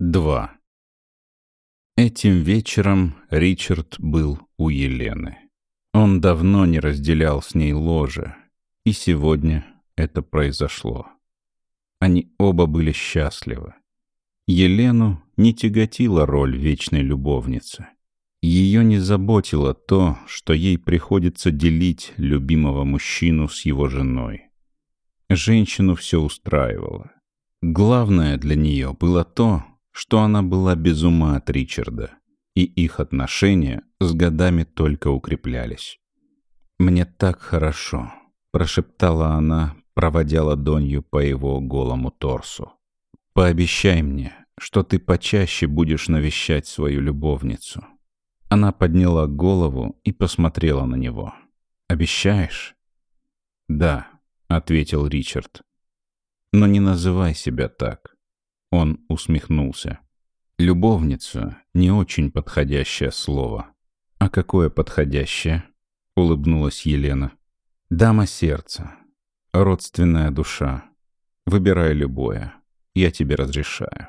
2. Этим вечером Ричард был у Елены. Он давно не разделял с ней ложе, и сегодня это произошло. Они оба были счастливы. Елену не тяготила роль вечной любовницы. Ее не заботило то, что ей приходится делить любимого мужчину с его женой. Женщину все устраивало. Главное для нее было то, что она была без ума от Ричарда, и их отношения с годами только укреплялись. «Мне так хорошо», — прошептала она, проводя ладонью по его голому торсу. «Пообещай мне, что ты почаще будешь навещать свою любовницу». Она подняла голову и посмотрела на него. «Обещаешь?» «Да», — ответил Ричард. «Но не называй себя так». Он усмехнулся. «Любовница — не очень подходящее слово». «А какое подходящее?» — улыбнулась Елена. «Дама сердца. Родственная душа. Выбирай любое. Я тебе разрешаю.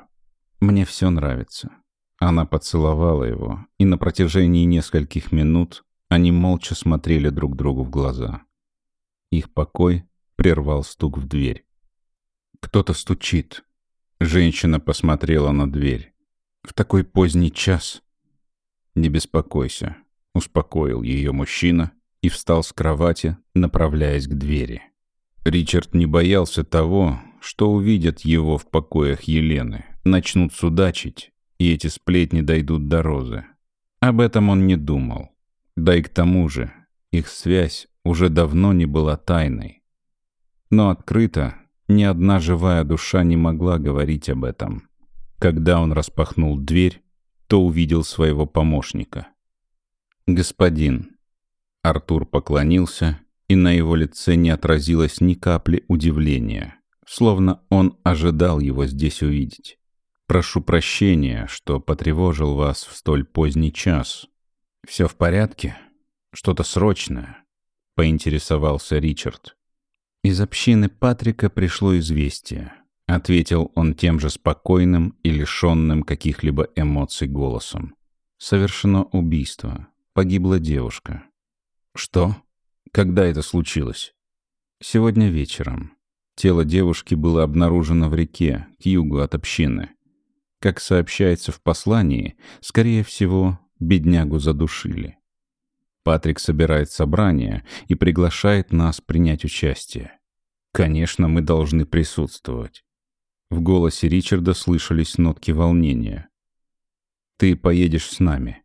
Мне все нравится». Она поцеловала его, и на протяжении нескольких минут они молча смотрели друг другу в глаза. Их покой прервал стук в дверь. «Кто-то стучит», Женщина посмотрела на дверь. «В такой поздний час...» «Не беспокойся», — успокоил ее мужчина и встал с кровати, направляясь к двери. Ричард не боялся того, что увидят его в покоях Елены, начнут судачить, и эти сплетни дойдут до Розы. Об этом он не думал. Да и к тому же, их связь уже давно не была тайной. Но открыто ни одна живая душа не могла говорить об этом. Когда он распахнул дверь, то увидел своего помощника. «Господин». Артур поклонился, и на его лице не отразилось ни капли удивления, словно он ожидал его здесь увидеть. «Прошу прощения, что потревожил вас в столь поздний час. Все в порядке? Что-то срочное?» — поинтересовался Ричард. Из общины Патрика пришло известие. Ответил он тем же спокойным и лишенным каких-либо эмоций голосом. Совершено убийство. Погибла девушка. Что? Когда это случилось? Сегодня вечером. Тело девушки было обнаружено в реке, к югу от общины. Как сообщается в послании, скорее всего, беднягу задушили. Патрик собирает собрание и приглашает нас принять участие. Конечно, мы должны присутствовать. В голосе Ричарда слышались нотки волнения. «Ты поедешь с нами.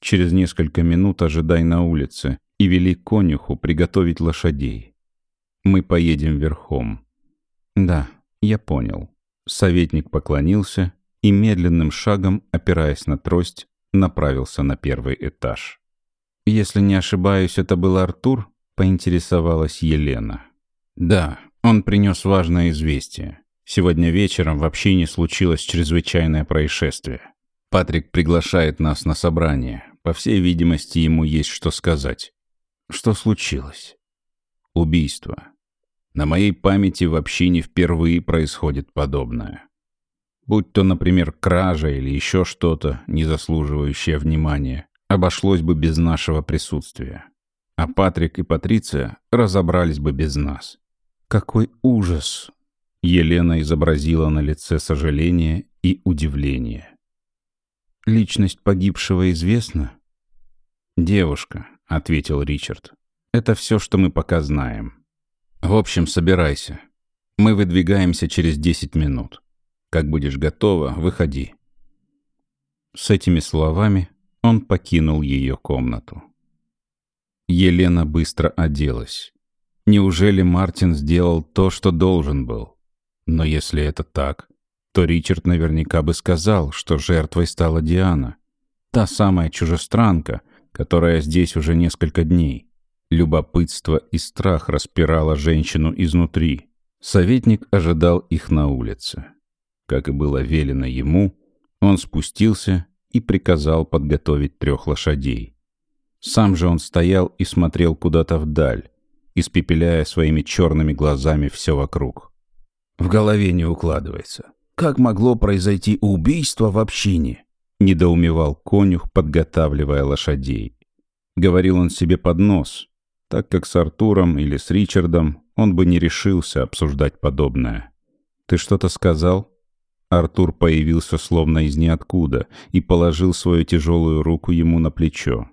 Через несколько минут ожидай на улице и вели конюху приготовить лошадей. Мы поедем верхом». «Да, я понял». Советник поклонился и медленным шагом, опираясь на трость, направился на первый этаж. «Если не ошибаюсь, это был Артур?» — поинтересовалась Елена. «Да, он принес важное известие. Сегодня вечером в общине случилось чрезвычайное происшествие. Патрик приглашает нас на собрание. По всей видимости, ему есть что сказать. Что случилось? Убийство. На моей памяти в общине впервые происходит подобное. Будь то, например, кража или еще что-то, не заслуживающее внимания обошлось бы без нашего присутствия. А Патрик и Патриция разобрались бы без нас. Какой ужас! Елена изобразила на лице сожаление и удивление. Личность погибшего известна? Девушка, ответил Ричард. Это все, что мы пока знаем. В общем, собирайся. Мы выдвигаемся через десять минут. Как будешь готова, выходи. С этими словами он покинул ее комнату. Елена быстро оделась. Неужели Мартин сделал то, что должен был? Но если это так, то Ричард наверняка бы сказал, что жертвой стала Диана. Та самая чужестранка, которая здесь уже несколько дней. Любопытство и страх распирало женщину изнутри. Советник ожидал их на улице. Как и было велено ему, он спустился и приказал подготовить трех лошадей. Сам же он стоял и смотрел куда-то вдаль, испепеляя своими черными глазами все вокруг. В голове не укладывается. Как могло произойти убийство в общине? Недоумевал конюх, подготавливая лошадей. Говорил он себе под нос, так как с Артуром или с Ричардом он бы не решился обсуждать подобное. «Ты что-то сказал?» Артур появился словно из ниоткуда и положил свою тяжелую руку ему на плечо.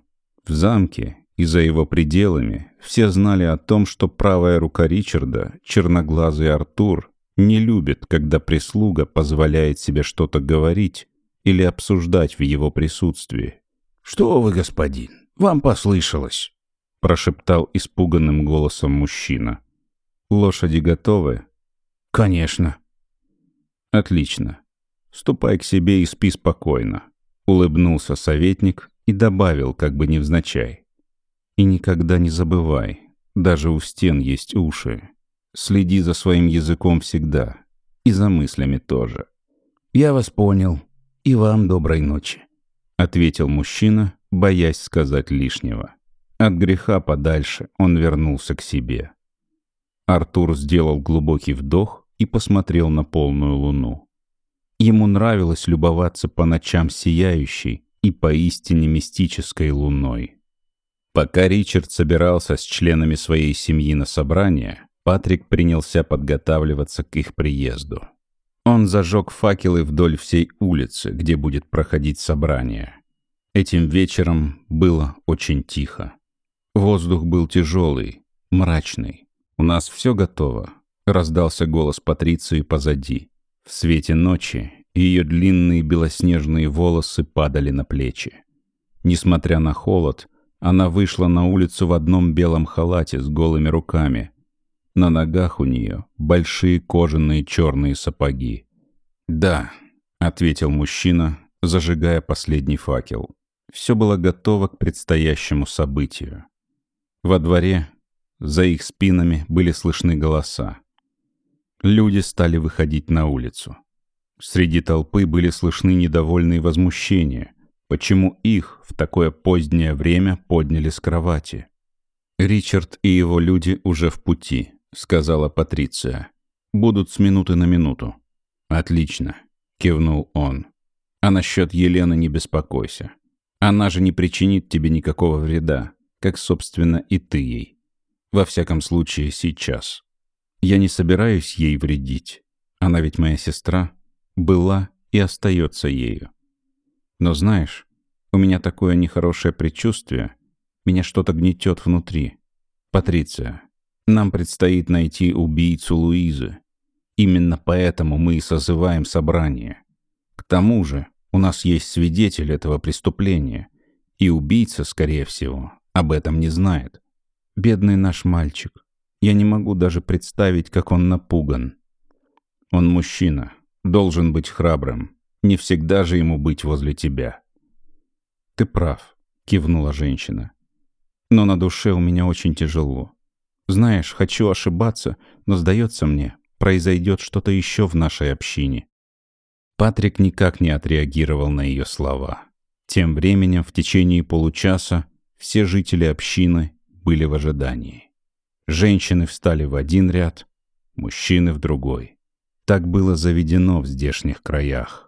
В замке и за его пределами все знали о том, что правая рука Ричарда, черноглазый Артур, не любит, когда прислуга позволяет себе что-то говорить или обсуждать в его присутствии. «Что вы, господин, вам послышалось?» — прошептал испуганным голосом мужчина. «Лошади готовы?» «Конечно». «Отлично. Ступай к себе и спи спокойно», — улыбнулся советник и добавил, как бы невзначай. «И никогда не забывай, даже у стен есть уши. Следи за своим языком всегда. И за мыслями тоже». «Я вас понял», «И вам доброй ночи», — ответил мужчина, боясь сказать лишнего. От греха подальше он вернулся к себе. Артур сделал глубокий вдох и посмотрел на полную луну. Ему нравилось любоваться по ночам сияющей и поистине мистической луной. Пока Ричард собирался с членами своей семьи на собрание, Патрик принялся подготавливаться к их приезду. Он зажег факелы вдоль всей улицы, где будет проходить собрание. Этим вечером было очень тихо. Воздух был тяжелый, мрачный. «У нас все готово», — раздался голос Патриции позади. В свете ночи ее длинные белоснежные волосы падали на плечи. Несмотря на холод, она вышла на улицу в одном белом халате с голыми руками, на ногах у нее большие кожаные черные сапоги. «Да», — ответил мужчина, зажигая последний факел. Все было готово к предстоящему событию. Во дворе, за их спинами, были слышны голоса. Люди стали выходить на улицу. Среди толпы были слышны недовольные возмущения, почему их в такое позднее время подняли с кровати. Ричард и его люди уже в пути. — сказала Патриция. «Будут с минуты на минуту». «Отлично», — кивнул он. «А насчет Елены не беспокойся. Она же не причинит тебе никакого вреда, как, собственно, и ты ей. Во всяком случае, сейчас. Я не собираюсь ей вредить. Она ведь моя сестра, была и остается ею. Но знаешь, у меня такое нехорошее предчувствие, меня что-то гнетет внутри. Патриция, нам предстоит найти убийцу Луизы. Именно поэтому мы и созываем собрание. К тому же у нас есть свидетель этого преступления, и убийца, скорее всего, об этом не знает. Бедный наш мальчик. Я не могу даже представить, как он напуган. Он мужчина, должен быть храбрым. Не всегда же ему быть возле тебя. Ты прав, кивнула женщина. Но на душе у меня очень тяжело. Знаешь, хочу ошибаться, но, сдается мне, произойдет что-то еще в нашей общине». Патрик никак не отреагировал на ее слова. Тем временем, в течение получаса, все жители общины были в ожидании. Женщины встали в один ряд, мужчины в другой. Так было заведено в здешних краях.